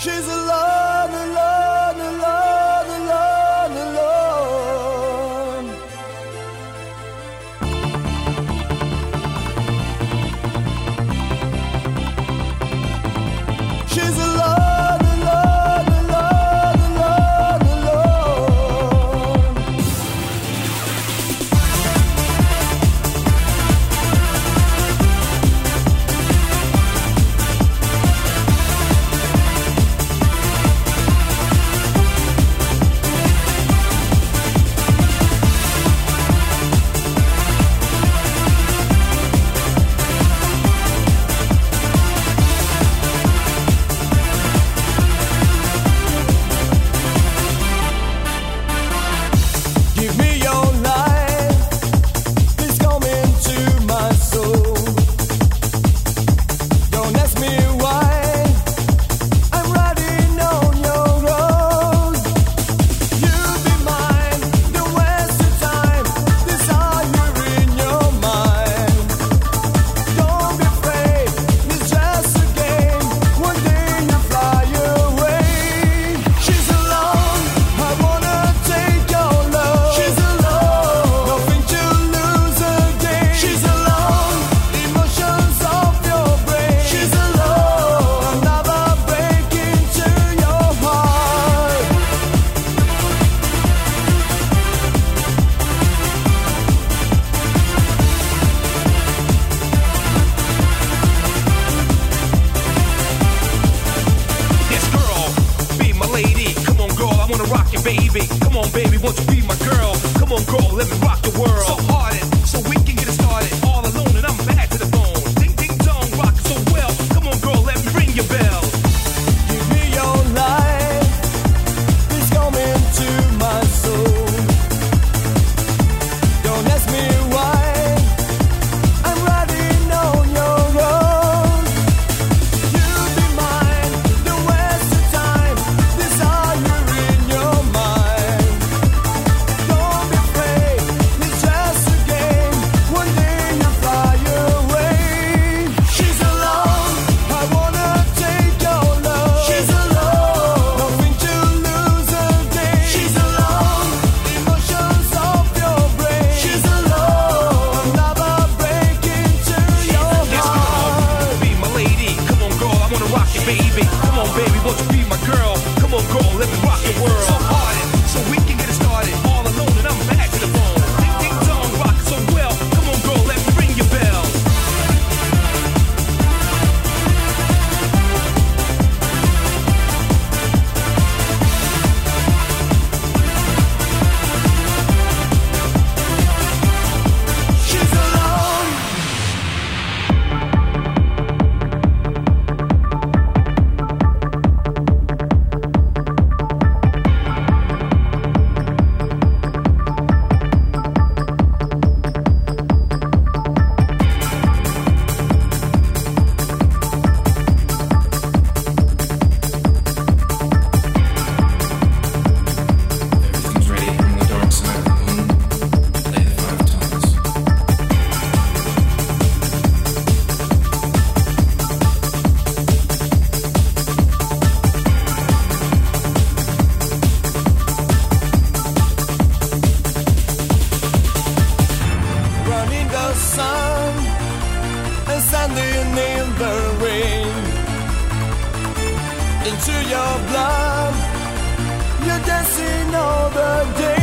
She's alive. rock it, baby. Come on, baby, won't you be my girl? Come on, girl, let me rock the world. So hard and baby. standing in the rain. Into your blood, you're dancing all the day.